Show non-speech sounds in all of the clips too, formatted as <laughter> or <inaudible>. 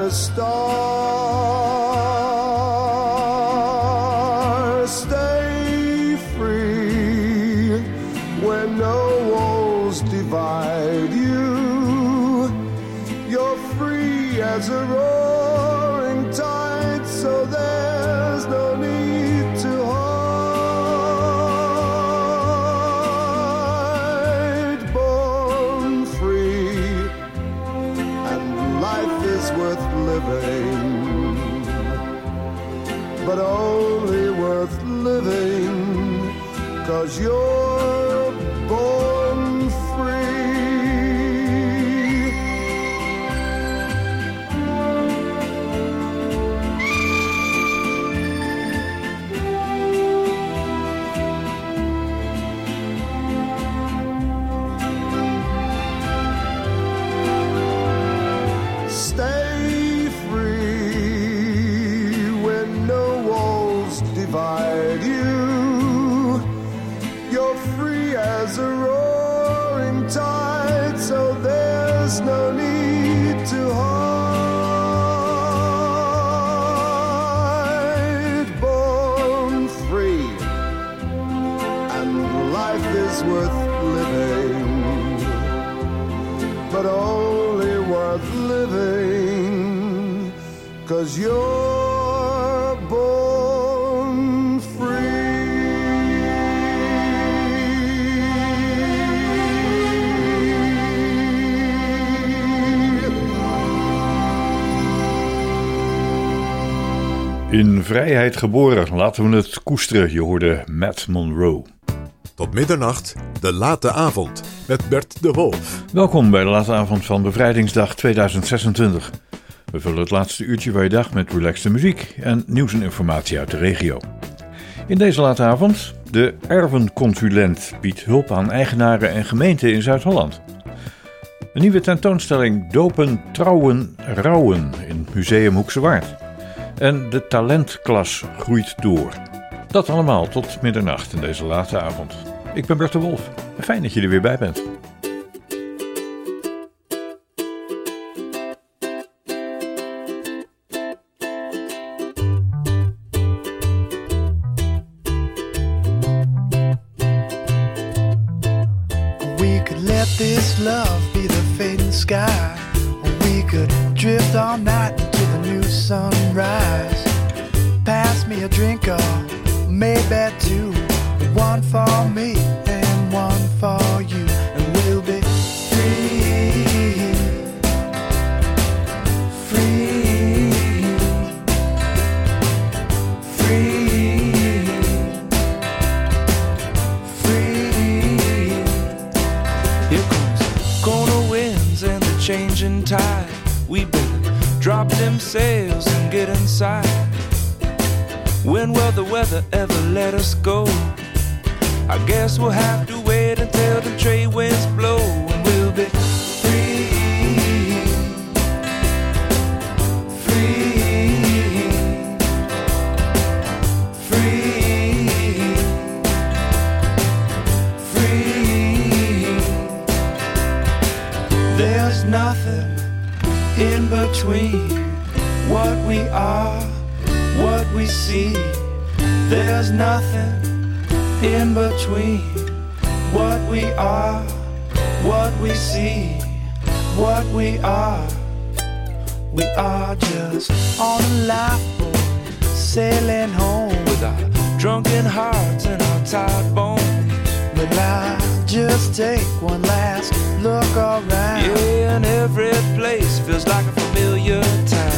a star. In vrijheid geboren, laten we het koesteren. Je hoorde Matt Monroe. Tot middernacht, de late avond met Bert de Wolf. Welkom bij de late avond van Bevrijdingsdag 2026. We vullen het laatste uurtje van je dag met relaxte muziek en nieuws en informatie uit de regio. In deze late avond, de ervenconsulent biedt hulp aan eigenaren en gemeenten in Zuid-Holland. Een nieuwe tentoonstelling Dopen, Trouwen, Rouwen in Museum Hoekse Waard. En de talentklas groeit door. Dat allemaal tot middernacht in deze late avond. Ik ben Bert de Wolf. Fijn dat je er weer bij bent. We this love be the fading sky. We could drift all night new sunrise. Pass me a drink or maybe two. One for me and one for you. And we'll be free. Free. Free. Free. Here comes corner winds and the changing tide. Drop them sails and get inside. When will the weather ever let us go? I guess we'll have to wait until the trade winds blow between what we are, what we see. There's nothing in between what we are, what we see, what we are. We are just on a lifeboat, sailing home with our drunken hearts and our tired bones. But I just take one last look around. Yeah, and every place feels like a familiar town.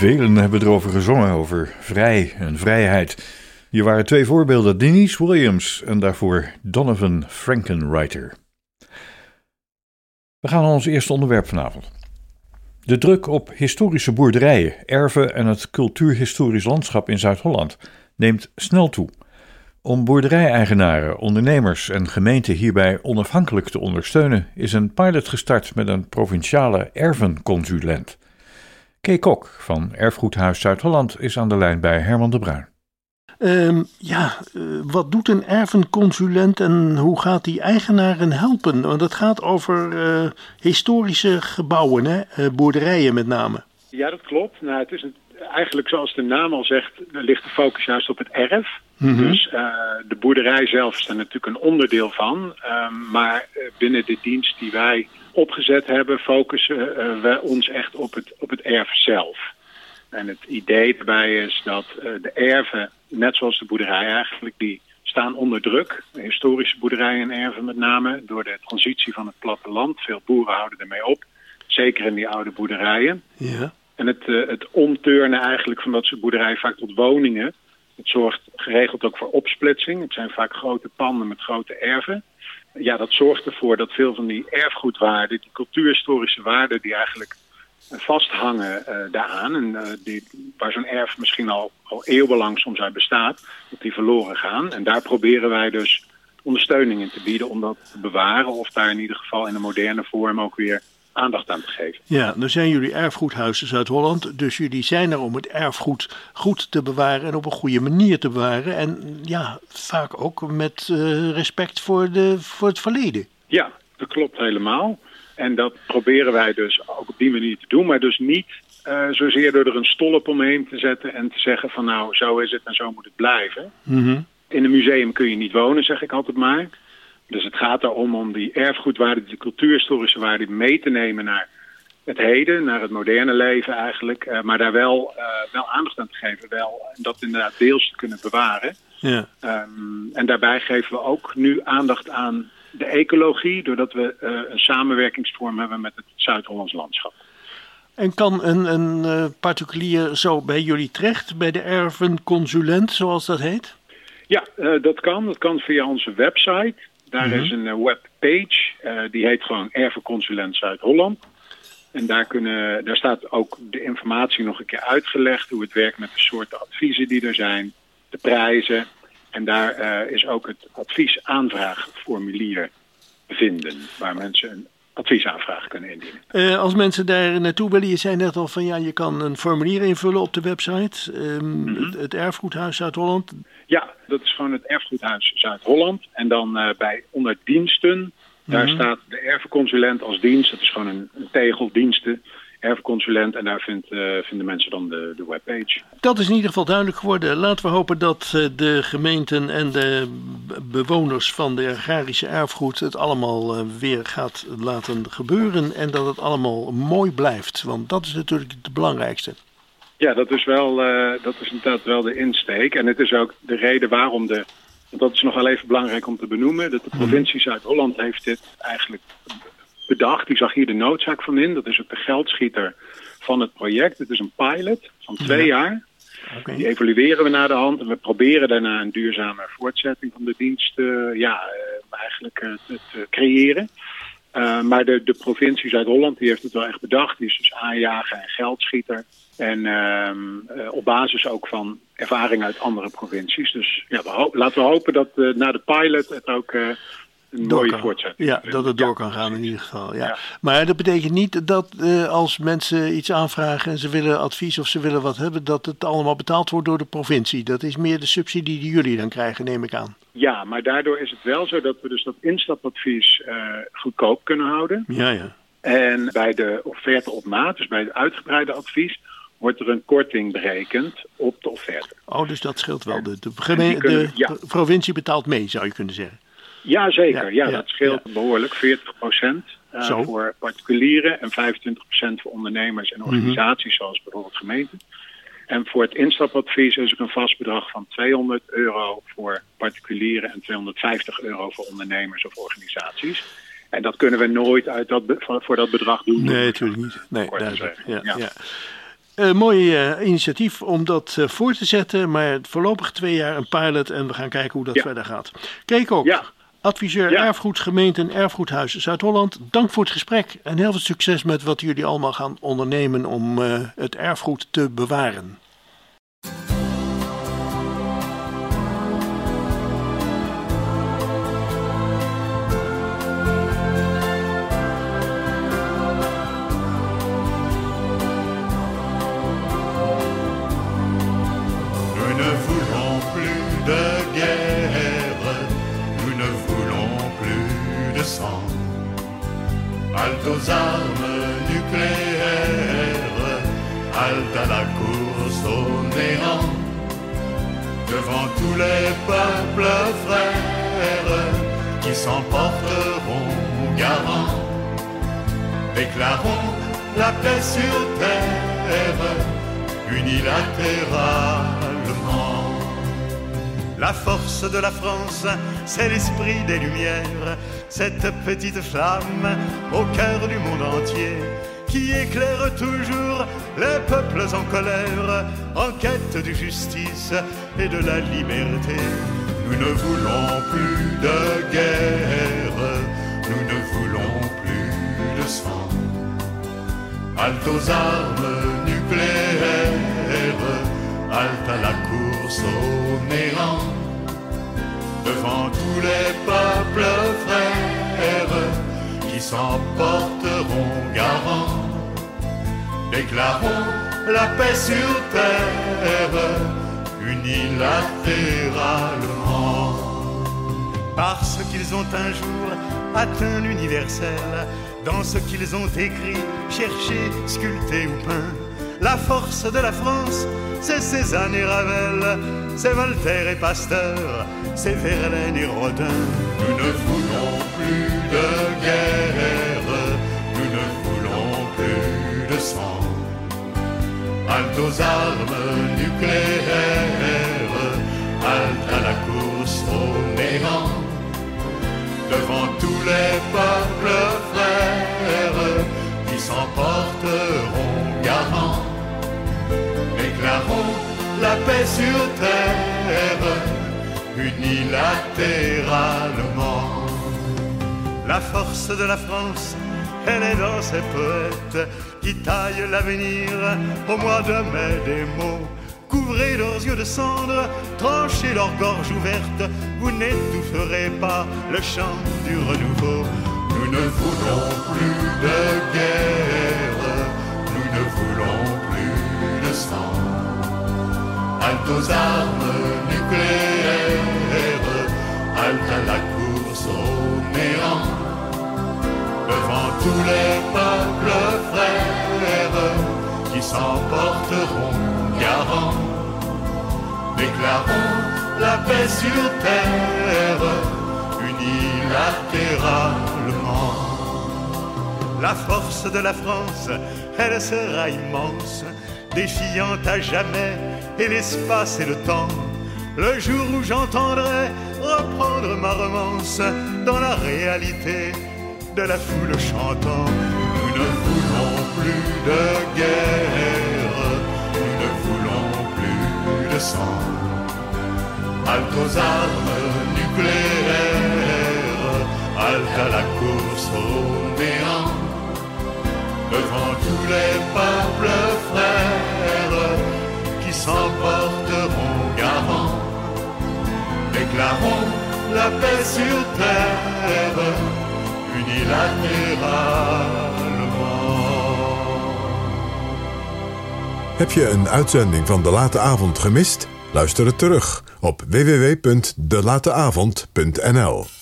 Velen hebben erover gezongen, over vrij en vrijheid. Hier waren twee voorbeelden, Denise Williams en daarvoor Donovan Frankenwriter. We gaan naar ons eerste onderwerp vanavond. De druk op historische boerderijen, erven en het cultuurhistorisch landschap in Zuid-Holland neemt snel toe. Om boerderijeigenaren, ondernemers en gemeenten hierbij onafhankelijk te ondersteunen, is een pilot gestart met een provinciale ervenconsulent. Kay Kok van Erfgoedhuis Zuid-Holland is aan de lijn bij Herman de Bruin. Ehm, ja, eh, wat doet een ervenconsulent en hoe gaat die eigenaren helpen? Want het gaat over eh, historische gebouwen, hè? Eh, boerderijen met name. Ja, dat klopt. Nou, het is een- eigenlijk zoals de naam al zegt, ligt de focus juist op het erf. Dus eh, de boerderij zelf is er natuurlijk een onderdeel van. Ehm, maar eh, binnen de dienst die wij opgezet hebben, focussen eh, we ons echt op het, op het erf zelf. En het idee daarbij is dat eh, de erven, net zoals de boerderij eigenlijk, die staan onder druk. De historische boerderijen en erven met name, door de transitie van het platteland. Veel boeren houden ermee op, zeker in die oude boerderijen. Ja. En het, eh, het omturnen eigenlijk van dat soort boerderijen vaak tot woningen. Het zorgt geregeld ook voor opsplitsing. Het zijn vaak grote panden met grote erven. Ja, dat zorgt ervoor dat veel van die erfgoedwaarden, die cultuurhistorische waarden die eigenlijk vasthangen eh, daaraan. En eh, die, waar zo'n erf misschien al, al eeuwenlang soms uit bestaat, dat die verloren gaan. En daar proberen wij dus ondersteuning in te bieden om dat te bewaren. Of daar in ieder geval in een moderne vorm ook weer aandacht aan te geven. Ja, dan zijn jullie erfgoedhuizen Zuid-Holland. Dus jullie zijn er om het erfgoed goed te bewaren en op een goede manier te bewaren. En ja, vaak ook met eh, respect voor, de, voor het verleden. Ja, dat klopt helemaal. En dat proberen wij dus ook op die manier te doen. Maar dus niet eh, zozeer door er een stolp omheen te zetten en te zeggen van nou, zo is het en zo moet het blijven. In een museum kun je niet wonen, zeg ik altijd maar. Dus het gaat erom om die erfgoedwaarde, die cultuurhistorische waarde mee te nemen naar het heden, naar het moderne leven eigenlijk. eh, maar daar wel, eh, wel aandacht aan te geven. Wel, en dat inderdaad deels te kunnen bewaren. Ja. Ehm, en daarbij geven we ook nu aandacht aan de ecologie. Doordat we eh, een samenwerkingsvorm hebben met het Zuid-Hollands landschap. En kan een, een particulier zo bij jullie terecht, bij de ervenconsulent, zoals dat heet? Ja, dat kan. Dat kan via onze website. Daar Mhm. is een eh, webpage. eh, die heet gewoon Ervenconsulent Zuid-Holland. En daar, kunnen, daar staat ook de informatie nog een keer uitgelegd. Hoe het werkt met de soorten adviezen die er zijn. De prijzen. En daar eh, is ook het adviesaanvraagformulier te vinden. Waar mensen een adviesaanvraag kunnen indienen. Eh, als mensen daar naartoe willen, je zei net al van ja, je kan een formulier invullen op de website. Mhm. het, het Erfgoedhuis Zuid-Holland. Ja, dat is gewoon het Erfgoedhuis Zuid-Holland. En dan eh, bij onder diensten, daar staat de erfconsulent als dienst. Dat is gewoon een, een tegel diensten, erfconsulent. En daar vindt, eh, vinden mensen dan de, de webpage. Dat is in ieder geval duidelijk geworden. Laten we hopen dat eh, de gemeenten en de bewoners van de agrarische erfgoed het allemaal eh, weer gaat laten gebeuren. En dat het allemaal mooi blijft. Want dat is natuurlijk het belangrijkste. Ja, dat is, wel, dat is inderdaad wel de insteek. En het is ook de reden waarom de... Want dat is nog wel even belangrijk om te benoemen. Dat de provincie Zuid-Holland heeft dit eigenlijk bedacht. Die zag hier de noodzaak van in. Dat is ook de geldschieter van het project. Het is een pilot van twee jaar. Die evalueren we naar de hand en we proberen daarna een duurzame voortzetting van de dienst eh, ja, eh, eigenlijk eh, te, creëren. Maar de, de provincie Zuid-Holland die heeft het wel echt bedacht. Die is dus aanjager en geldschieter. En ehm, eh, op basis ook van ervaring uit andere provincies. Dus ja, we laten we hopen dat na de pilot het ook een Door mooie kan- voortzetting Ja, dat het door Ja, kan gaan in ieder geval. Ja. Ja. Maar dat betekent niet dat eh, als mensen iets aanvragen en ze willen advies of ze willen wat hebben, dat het allemaal betaald wordt door de provincie. Dat is meer de subsidie die jullie dan krijgen, neem ik aan. Ja, maar daardoor is het wel zo dat we dus dat instapadvies eh, goedkoop kunnen houden. Ja, ja. En bij de offerte op maat, dus bij het uitgebreide advies, wordt er een korting berekend op de offerte. Oh, dus dat scheelt wel. De, de, de pro- provincie betaalt mee, zou je kunnen zeggen. Ja, zeker. Ja, Ja, ja, dat scheelt ja. behoorlijk. 40 procent Zo. voor particulieren en 25% voor ondernemers en organisaties zoals bijvoorbeeld gemeenten. En voor het instapadvies is er een vast bedrag van 200 euro voor particulieren en 250 euro voor ondernemers of organisaties. En dat kunnen we nooit uit dat voor dat bedrag doen. Nee, natuurlijk niet. Nee, duidelijk. Ja, ja. ja. Eh, mooi eh, initiatief om dat eh, voor te zetten, maar voorlopig twee jaar een pilot en we gaan kijken hoe dat verder gaat. Kijk ook, Ja. Adviseur Ja. Erfgoed Gemeenten Erfgoedhuis Zuid-Holland, dank voor het gesprek en heel veel succes met wat jullie allemaal gaan ondernemen om eh, het erfgoed te bewaren. Les peuples frères qui s'emporteront garants, déclarons la paix sur terre unilatéralement. La force de la France, c'est l'esprit des Lumières, cette petite flamme au cœur du monde entier qui éclaire toujours les peuples en colère, en quête de justice et de la liberté. Nous ne voulons plus de guerre, nous ne voulons plus de sang. Halte aux armes nucléaires, halte à la course au néant. Devant tous les peuples frères qui s'emporteront garants, déclarons la paix sur terre unilatéralement. Parce qu'ils ont un jour atteint l'universel, dans ce qu'ils ont écrit, cherché, sculpté ou peint. La force de la France, c'est Cézanne et Ravel, c'est Voltaire et Pasteur, c'est Verlaine et Rodin. Nous ne voulons plus de guerre, nous ne voulons plus sang. Halte aux armes nucléaires, halte à la course au néant. Devant tous les peuples frères qui s'emporteront garants. La paix sur terre, unilatéralement. La force de la France, elle est dans ses poètes qui taillent l'avenir au mois de mai des mots. Couvrez leurs yeux de cendre, tranchez leurs gorges ouvertes, vous n'étoufferez pas le chant du renouveau. Nous ne voulons plus de guerre, Aux armes nucléaires, halte à la course au néant. Devant tous les peuples frères qui s'emporteront garants, déclarons la paix sur terre unilatéralement. La force de la France, elle sera immense, défiant à jamais et l'espace et le temps. Le jour où j'entendrai reprendre ma romance dans la réalité de la foule chantant. Nous ne voulons plus de guerre, nous ne voulons plus de sang. Halte aux armes nucléaires, halte à la course au néant. Devant tous les peuples frères s'emporteront garants, déclarons la paix sur terre unilatéralement. Heb je een uitzending van De Late Avond gemist? Luister het terug op www.delateavond.nl.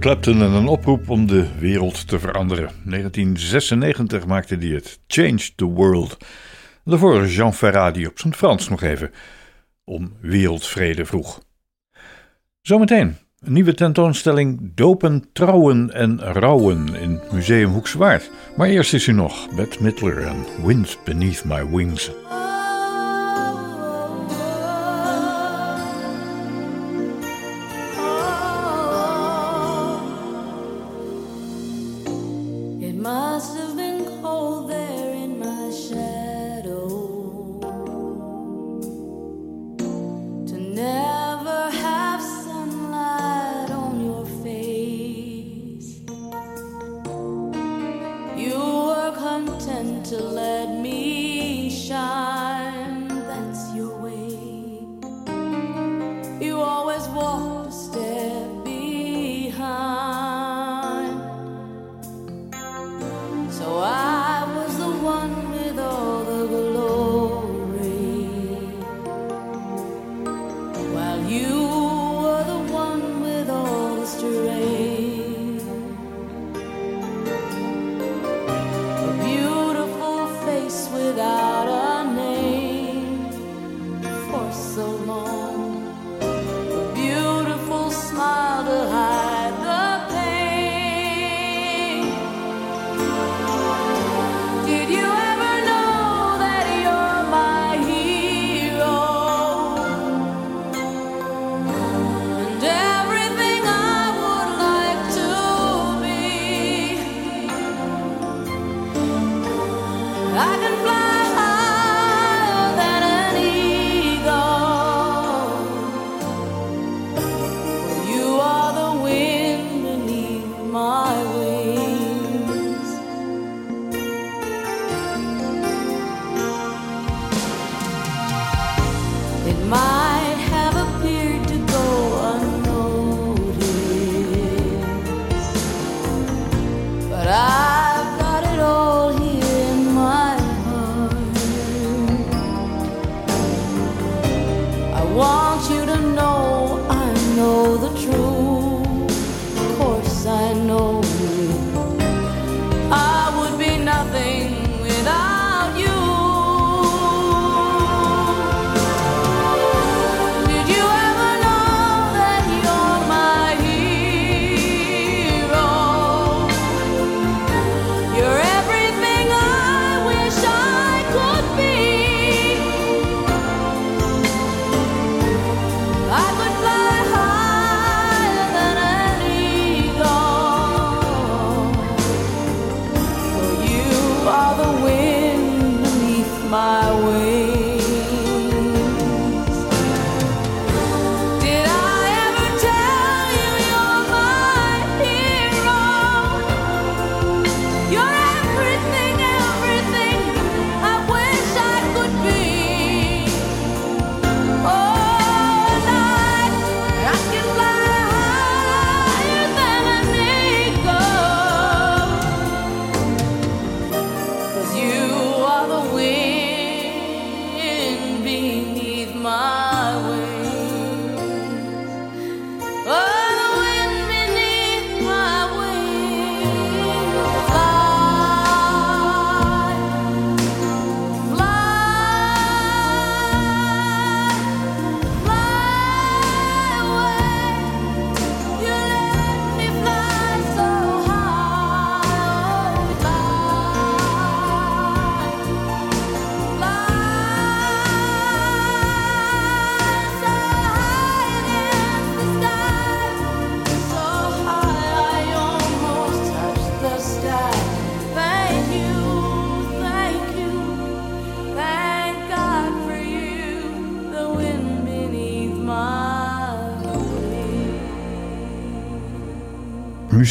Eric en een oproep om de wereld te veranderen. 1996 maakte hij het Change the World. Daarvoor Jean Ferrat die op zijn Frans nog even om wereldvrede vroeg. Zometeen een nieuwe tentoonstelling Dopen, Trouwen en Rouwen in Museum Hoekswaard. Maar eerst is u nog Bette Midler en Wind Beneath My Wings.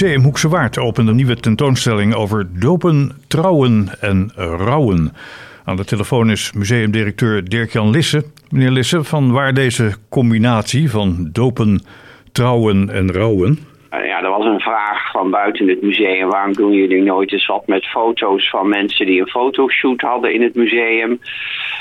Museum Hoekse Waard opent een nieuwe tentoonstelling over dopen, trouwen en rouwen. Aan de telefoon is museumdirecteur Dirk-Jan Lisse. Meneer Lisse, van waar deze combinatie van dopen, trouwen en rouwen? Ja, dat was een vraag van buiten het museum, waarom doen jullie nooit eens wat met foto's van mensen die een fotoshoot hadden in het museum?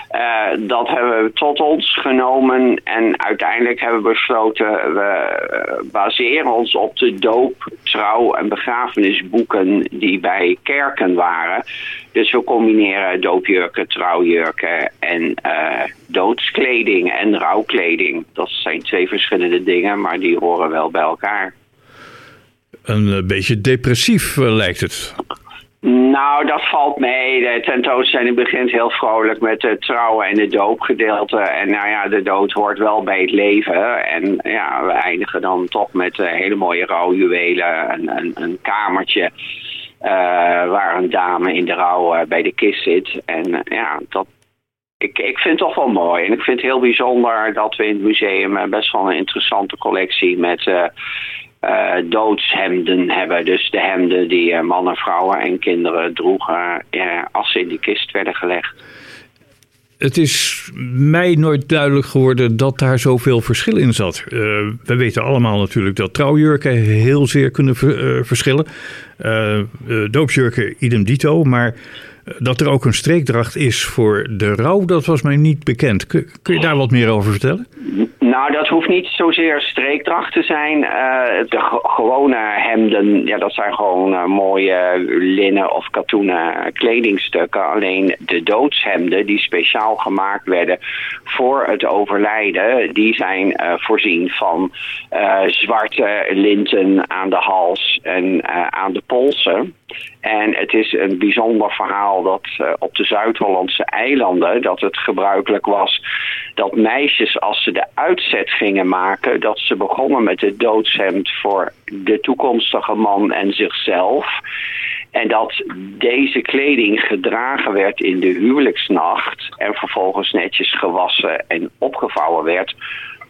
Eh, dat hebben we tot ons genomen en uiteindelijk hebben we besloten, we eh, baseren ons op de doop, trouw en begrafenisboeken die bij kerken waren. Dus we combineren doopjurken, trouwjurken en eh, doodskleding en rouwkleding. Dat zijn twee verschillende dingen, maar die horen wel bij elkaar. Een eh, beetje depressief eh, lijkt het. Nou, dat valt mee. De tentoonstelling begint heel vrolijk met het trouwen en de doopgedeelte. En nou ja, de dood hoort wel bij het leven. En ja, we eindigen dan toch met eh, hele mooie rouwjuwelen. Een, een, een kamertje waar een dame in de rouw bij de kist zit. En ja, dat, ik, ik vind het toch wel mooi. En ik vind het heel bijzonder dat we in het museum best wel een interessante collectie met doodshemden hebben. Dus de hemden die eh, mannen, vrouwen en kinderen droegen eh, als ze in die kist werden gelegd. Het is mij nooit duidelijk geworden dat daar zoveel verschil in zat. Eh, we weten allemaal natuurlijk dat trouwjurken heel zeer kunnen ver- eh, verschillen. Eh, eh, doopsjurken idem dito, maar eh, dat er ook een streekdracht is voor de rouw, dat was mij niet bekend. Kun, je daar wat meer over vertellen? Nou, dat hoeft niet zozeer streekdracht te zijn. Eh, de ge- gewone hemden, ja, dat zijn gewoon eh, mooie linnen of katoenen kledingstukken. Alleen de doodshemden die speciaal gemaakt werden voor het overlijden, die zijn eh, voorzien van zwarte linten aan de hals en aan de polsen. En het is een bijzonder verhaal dat eh, op de Zuid-Hollandse eilanden dat het gebruikelijk was dat meisjes als ze de uitzet gingen maken, dat ze begonnen met het doodshemd voor de toekomstige man en zichzelf. En dat deze kleding gedragen werd in de huwelijksnacht en vervolgens netjes gewassen en opgevouwen werd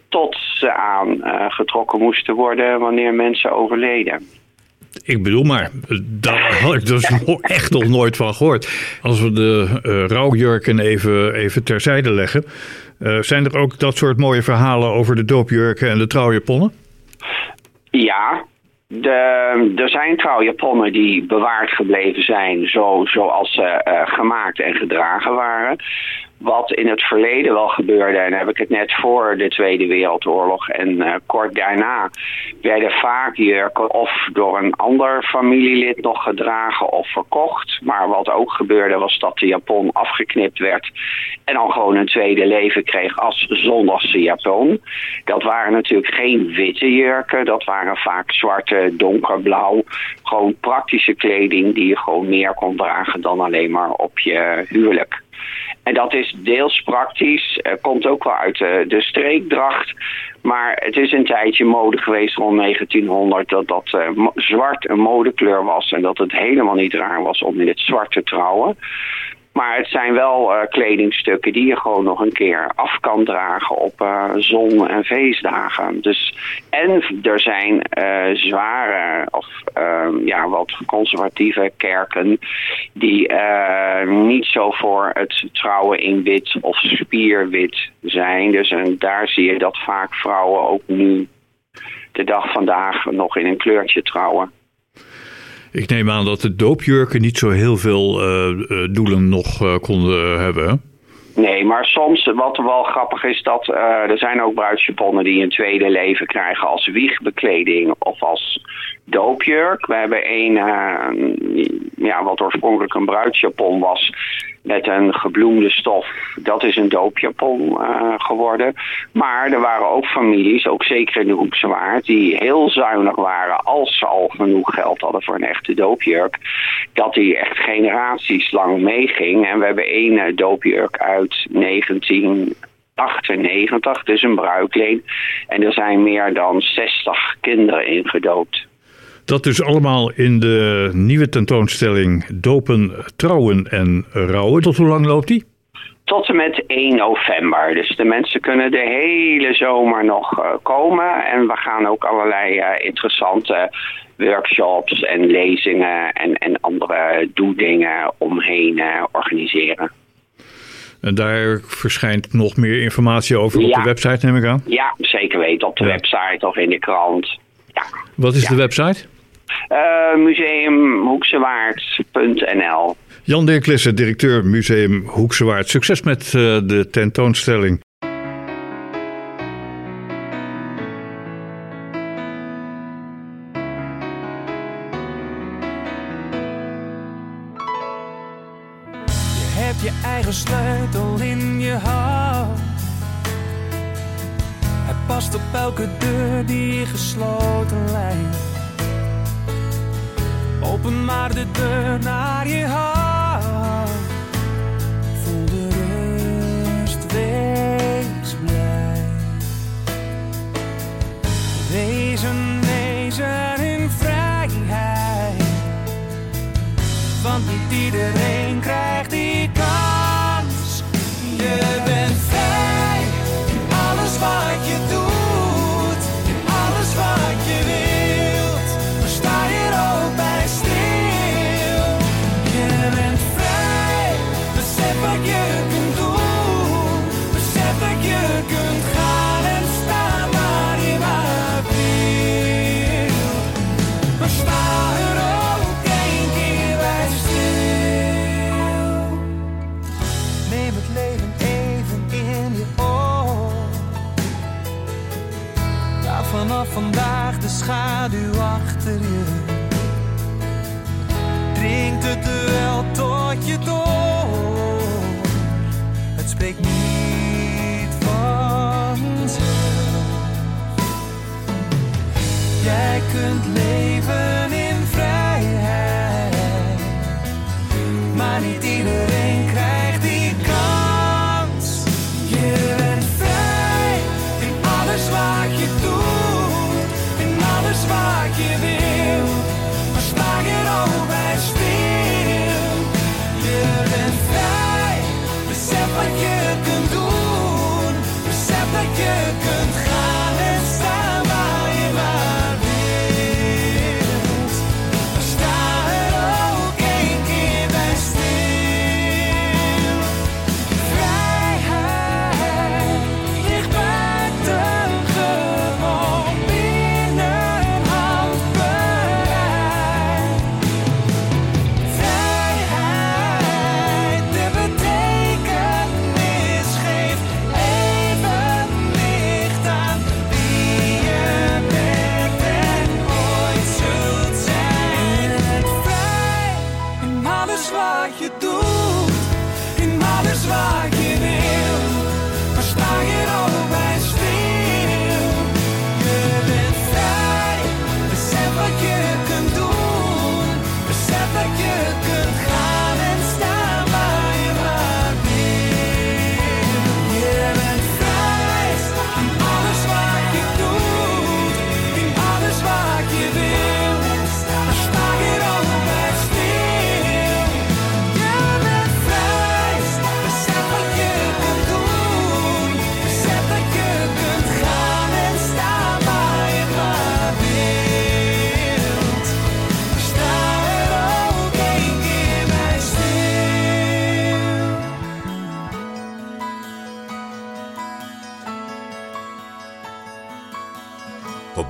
tot ze aangetrokken moesten worden wanneer mensen overleden. Ik bedoel maar, daar had ik dus echt nog nooit van gehoord. Als we de eh, rouwjurken even, even terzijde leggen, eh, zijn er ook dat soort mooie verhalen over de doopjurken en de trouwjaponnen? Ja, de, er zijn trouwjaponnen die bewaard gebleven zijn zo, zoals ze eh, gemaakt en gedragen waren. Wat in het verleden wel gebeurde, en dan heb ik het net voor de Tweede Wereldoorlog en eh, kort daarna, werden vaak jurken of door een ander familielid nog gedragen of verkocht. Maar wat ook gebeurde was dat de japon afgeknipt werd en dan gewoon een tweede leven kreeg als zondagse japon. Dat waren natuurlijk geen witte jurken, dat waren vaak zwarte, donkerblauw. Gewoon praktische kleding die je gewoon meer kon dragen dan alleen maar op je huwelijk. En dat is deels praktisch, eh, komt ook wel uit de, de streekdracht. Maar het is een tijdje mode geweest rond 1900 dat dat eh, zwart een modekleur was. En dat het helemaal niet raar was om in het zwart te trouwen. Maar het zijn wel eh, kledingstukken die je gewoon nog een keer af kan dragen op eh, zon- en feestdagen. Dus, en er zijn eh, zware of ehm, ja, wat conservatieve kerken die niet zo voor het trouwen in wit of spierwit zijn. Dus en daar zie je dat vaak vrouwen ook nu de dag vandaag nog in een kleurtje trouwen. Ik neem aan dat de doopjurken niet zo heel veel eh, eh, doelen nog eh, konden hebben. Nee, maar soms, wat wel grappig is, dat er zijn ook bruidsjaponnen die een tweede leven krijgen als wiegbekleding of als doopjurk. We hebben een, ja, wat oorspronkelijk een bruidsjapon was, met een gebloemde stof. Dat is een doopjapon eh, geworden. Maar er waren ook families, ook zeker in de Hoekse Waard, die heel zuinig waren als ze al genoeg geld hadden voor een echte doopjurk. Dat die echt generaties lang meeging. En we hebben één eh, doopjurk uit 1998, dus een bruikleen. En er zijn meer dan 60 kinderen in gedoopt. Dat dus allemaal in de nieuwe tentoonstelling Dopen, Trouwen en Rouwen. Tot hoe lang loopt die? Tot en met 1 november. Dus de mensen kunnen de hele zomer nog eh, komen. En we gaan ook allerlei eh, interessante workshops en lezingen en, en andere doedingen omheen eh, organiseren. En daar verschijnt nog meer informatie over op de website, neem ik aan. Ja, zeker weten. Op de Ja. website of in de krant. Ja. Wat is eh, museumhoeksewaard.nl Jan Dirk Lisse, directeur Museum Hoeksewaard. Succes met eh, de tentoonstelling. naar de deur, naar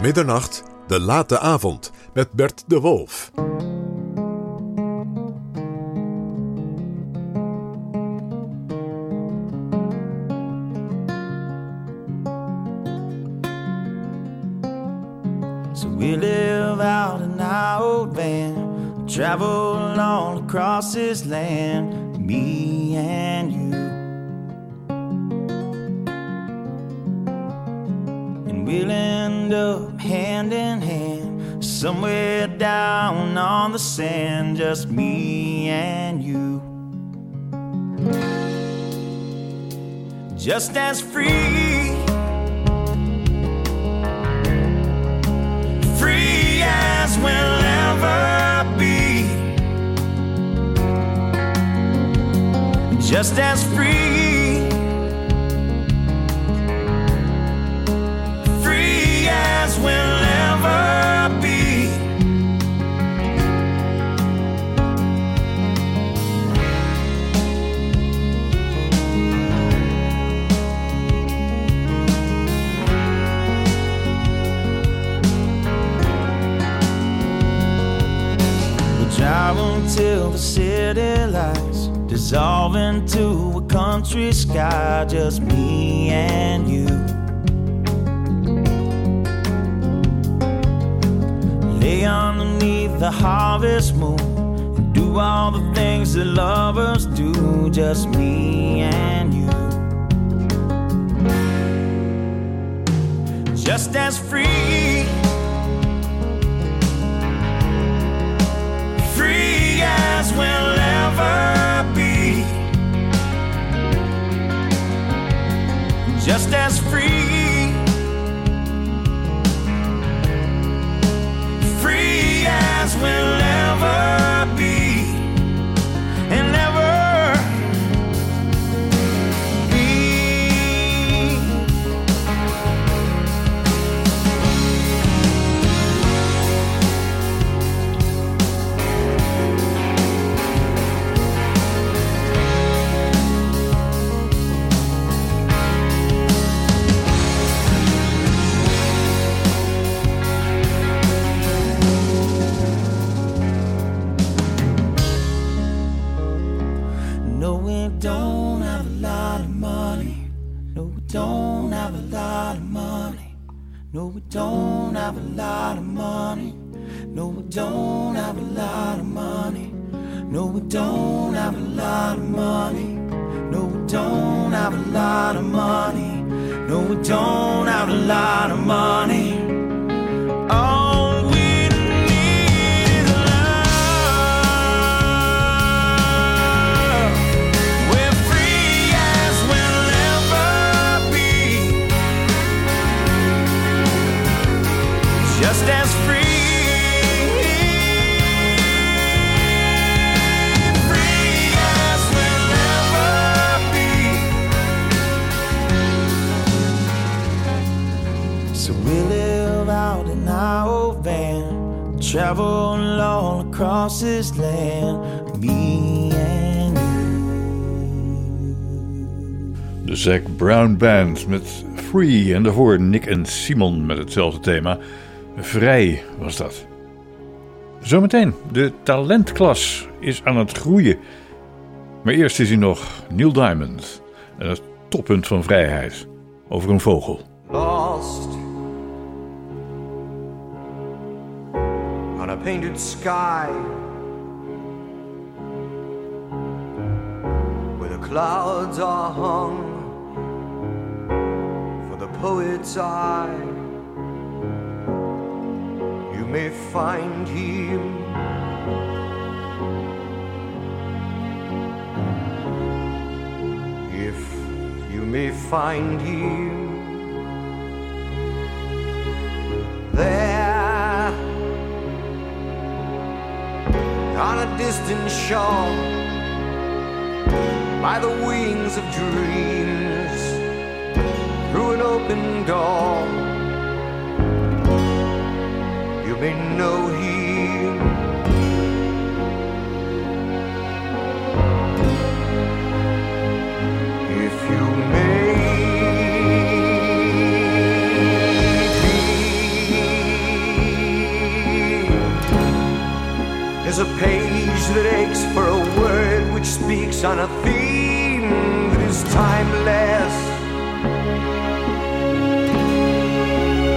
Middernacht, de late avond met Bert de Wolf. So we live out in our old van, travel all across this land, me and you. And we'll end up hand in hand, somewhere down on the sand, just me and you. Just as free, free as we'll ever be. Just as free. as we'll website? the city lights dissolve into a country sky, just me and you. Lay underneath the harvest moon and do all the things that lovers do, just me and you. Just as free. As we'll ever be. Just as free. Free as we'll ever No, we don't have a lot of money. No, we don't have a lot of money. No, we don't have a lot of money. No, we don't have a lot of money. No, we don't have a lot of money. Travel all across this land, me and De Zac Brown Band met Free en daarvoor Nick en Simon met hetzelfde thema. Vrij was dat. Zometeen, de talentklas is aan het groeien. Maar eerst is hij nog Neil Diamond en het toppunt van vrijheid over een vogel. lost painted sky where the clouds are hung for the poet's eye. You may find him. If you may find him there on a distant shore by the wings of dreams through an open door. You may know him There's a page that aches for a word which speaks on a theme that is timeless.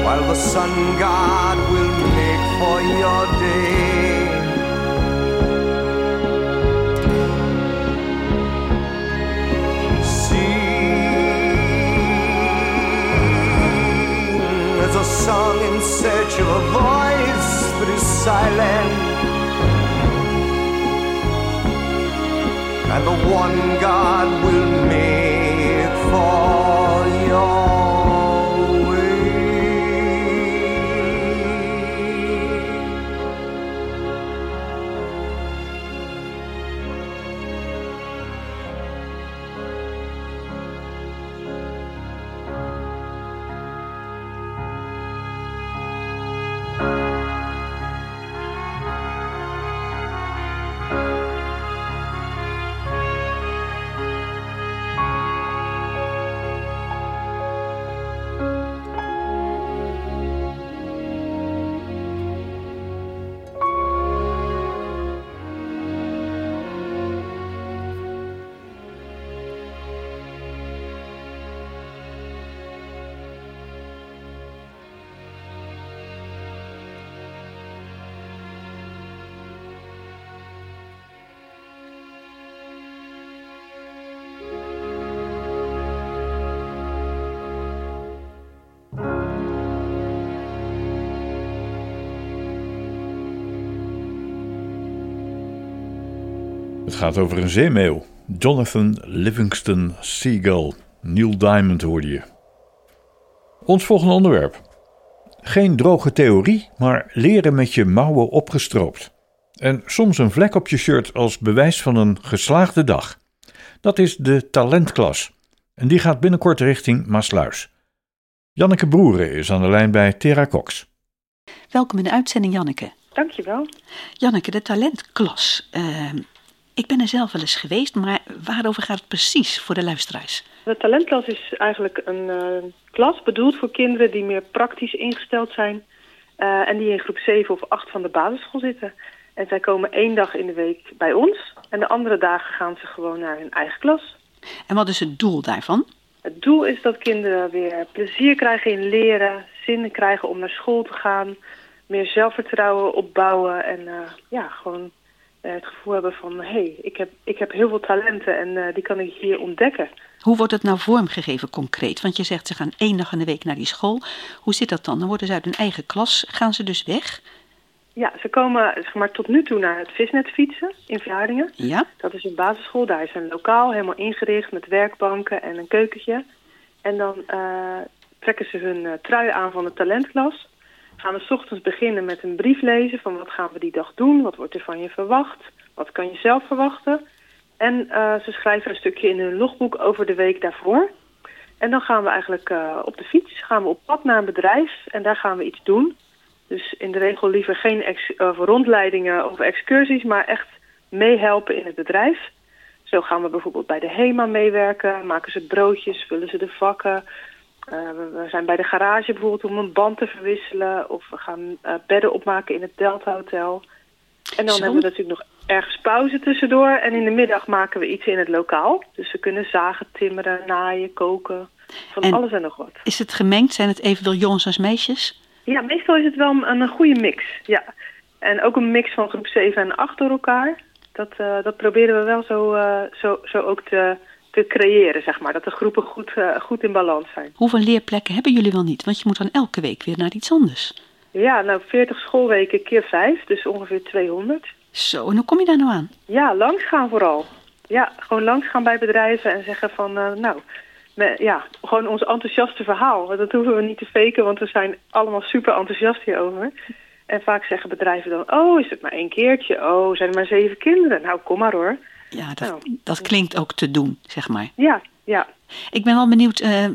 While the sun god will make for your day. Sing as a song in search of a voice that is silent. And the one God will make gaat over een zeemeeuw. Jonathan Livingston Seagull. Neil Diamond hoorde je. Ons volgende onderwerp. Geen droge theorie, maar leren met je mouwen opgestroopt. En soms een vlek op je shirt als bewijs van een geslaagde dag. Dat is de talentklas. En die gaat binnenkort richting Maasluis. Janneke Broeren is aan de lijn bij Tera Cox. Welkom in de uitzending, Janneke. Dankjewel. Janneke, de talentklas. Uh, ik ben er zelf wel eens geweest, maar waarover gaat het precies voor de luisteraars? De talentklas is eigenlijk een uh, klas bedoeld voor kinderen die meer praktisch ingesteld zijn uh, en die in groep 7 of 8 van de basisschool zitten. En zij komen één dag in de week bij ons en de andere dagen gaan ze gewoon naar hun eigen klas. En wat is het doel daarvan? Het doel is dat kinderen weer plezier krijgen in leren, zin krijgen om naar school te gaan, meer zelfvertrouwen opbouwen en uh, ja, gewoon het gevoel hebben van hé, hey, ik, heb, ik heb heel veel talenten en uh, die kan ik hier ontdekken. Hoe wordt het nou vormgegeven concreet? Want je zegt ze gaan één dag in de week naar die school. Hoe zit dat dan? Dan worden ze uit hun eigen klas, gaan ze dus weg? Ja, ze komen zeg maar, tot nu toe naar het visnet fietsen in Vlaardingen. Ja. Dat is een basisschool, daar is een lokaal helemaal ingericht met werkbanken en een keukentje. En dan uh, trekken ze hun uh, trui aan van de talentklas. Gaan we 's ochtends beginnen met een brief lezen van wat gaan we die dag doen, wat wordt er van je verwacht, wat kan je zelf verwachten. En uh, ze schrijven een stukje in hun logboek over de week daarvoor. En dan gaan we eigenlijk op de fiets, gaan we op pad naar een bedrijf en daar gaan we iets doen. Dus in de regel liever geen ex uh, rondleidingen of excursies, maar echt meehelpen in het bedrijf. Zo gaan we bijvoorbeeld bij de HEMA meewerken, maken ze broodjes, vullen ze de vakken. Uh, we, zijn bij de garage bijvoorbeeld om een band te verwisselen. Of we gaan uh, bedden opmaken in het Delta Hotel. En dan Zo. hebben we natuurlijk nog ergens pauze tussendoor. En in de middag maken we iets in het lokaal. Dus we kunnen zagen, timmeren, naaien, koken. Van En- alles en nog wat. Is het gemengd? Zijn het evenveel jongens als meisjes? Ja, meestal is het wel een, een goede mix. Ja. En ook een mix van groep 7 en 8 door elkaar. Dat, eh, dat proberen we wel zo, eh, zo, zo ook te, te creëren, zeg maar. Dat de groepen goed, eh, goed in balans zijn. Hoeveel leerplekken hebben jullie wel niet? Want je moet dan elke week weer naar iets anders. Ja, nou 40 schoolweken keer 5, dus ongeveer 200. Zo, en hoe kom je daar nou aan? Ja, langsgaan vooral. Ja, gewoon langsgaan bij bedrijven en zeggen van, eh, nou, me- ja, gewoon ons enthousiaste verhaal. Want Dat hoeven we niet te faken, want we zijn allemaal super enthousiast hierover. En vaak zeggen bedrijven dan, oh, is het maar één keertje? Oh, zijn er maar zeven kinderen? Nou, kom maar hoor. Ja, dat, Nou. dat klinkt ook te doen, zeg maar. Ja, ja. Ik ben wel benieuwd, eh,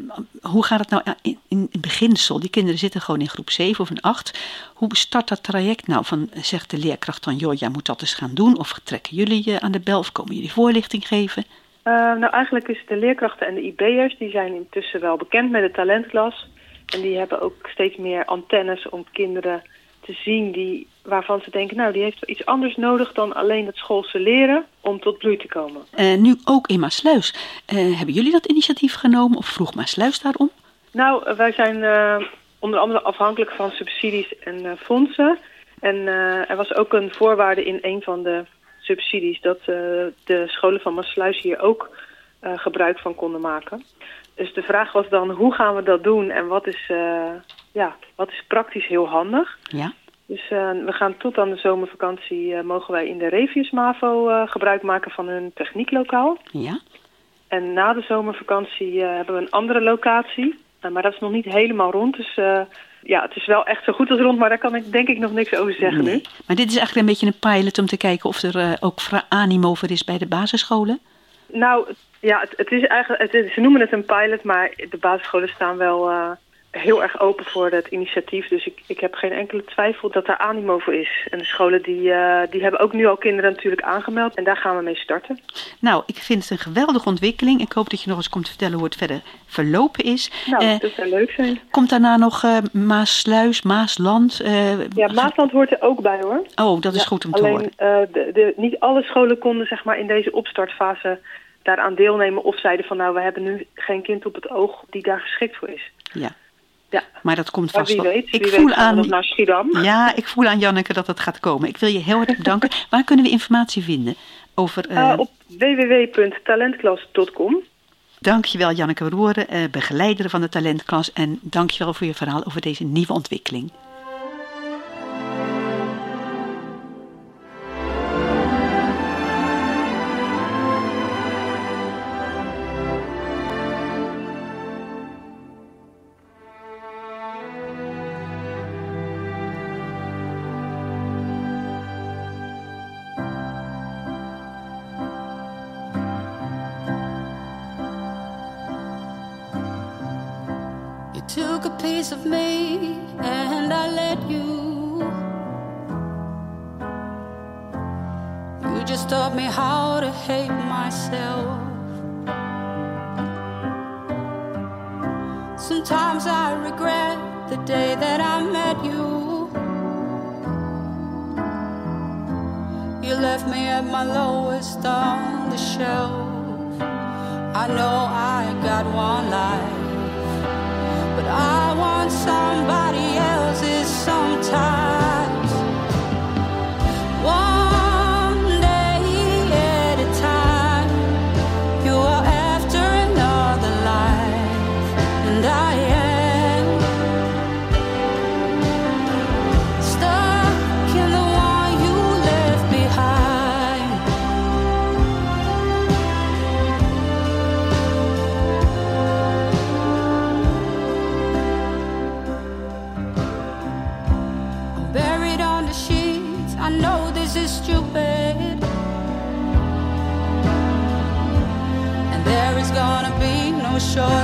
hoe gaat het nou in, in, in beginsel? Die kinderen zitten gewoon in groep 7 of in 8. Hoe start dat traject nou? Van, zegt de leerkracht dan, joh, jij moet dat eens gaan doen? Of trekken jullie je aan de bel of komen jullie voorlichting geven? Eh, nou, eigenlijk is de leerkrachten en de IB'ers, die zijn intussen wel bekend met de talentklas. En die hebben ook steeds meer antennes om kinderen te zien die, waarvan ze denken, nou, die heeft iets anders nodig dan alleen het schoolse leren om tot bloei te komen. Eh, nu ook in Maasluis. Eh, hebben jullie dat initiatief genomen of vroeg Maasluis daarom? Nou, eh, wij zijn onder andere afhankelijk van subsidies en fondsen. En er was ook een voorwaarde in een van de subsidies dat de scholen van Maasluis hier ook gebruik van konden maken. Dus de vraag was dan, hoe gaan we dat doen en wat is, ja, wat is praktisch heel handig? Ja. Dus eh, we gaan tot aan de zomervakantie, eh, mogen wij in de Revius MAVO eh, gebruik maken van hun technieklokaal. Ja. En na de zomervakantie hebben we een andere locatie. Uh, maar dat is nog niet helemaal rond. Dus uh, ja, het is wel echt zo goed als rond. Maar daar kan ik denk ik nog niks over zeggen Nee. nu. Maar dit is eigenlijk een beetje een pilot om te kijken of er ook animo voor is bij de basisscholen. Nou, ja, het, het is eigenlijk, het ze noemen het een pilot. Maar de basisscholen staan wel heel erg open voor het initiatief. Dus ik, ik heb geen enkele twijfel dat daar animo voor is. En de scholen die, eh, die hebben ook nu al kinderen natuurlijk aangemeld. En daar gaan we mee starten. Nou, ik vind het een geweldige ontwikkeling. Ik hoop dat je nog eens komt vertellen hoe het verder verlopen is. Nou, Eh, dat zou leuk zijn. komt daarna nog eh Maasluis, Maasland? eh, Ja, Maasland hoort er ook bij hoor. Oh, dat is Ja, goed om te alleen, horen. de, de, niet alle scholen konden zeg maar, in deze opstartfase daaraan deelnemen. Of zeiden van nou, we hebben nu geen kind op het oog die daar geschikt voor is. Ja. Ja. Maar dat komt vast wel. weet, ik voel aan. nog naar Schiedam. Ja, ik voel aan Janneke dat het gaat komen. Ik wil je heel erg bedanken. <laughs> Waar kunnen we informatie vinden over. eh Eh, op www.talentklas.com. Dankjewel Janneke Roeren, eh, begeleider van de talentklas. En dankjewel voor je verhaal over deze nieuwe ontwikkeling. myself. Sometimes I regret the day that I met you. You left me at my lowest on the shelf. I know I got one life, but I want somebody else's sometime. shore.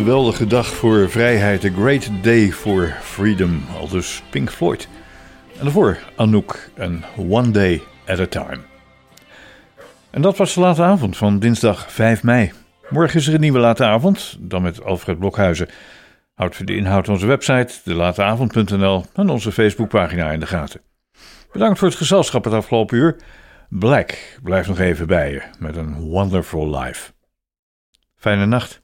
geweldige dag voor vrijheid, a great day for freedom, al dus Pink Floyd. En daarvoor Anouk en One Day at a Time. En dat was de late avond van dinsdag 5 mei. Morgen is er een nieuwe late avond, dan met Alfred Blokhuizen. Houd voor de inhoud onze website, delateavond.nl en onze Facebookpagina in de gaten. Bedankt voor het gezelschap het afgelopen uur. Black blijft nog even bij je met een wonderful life. Fijne nacht.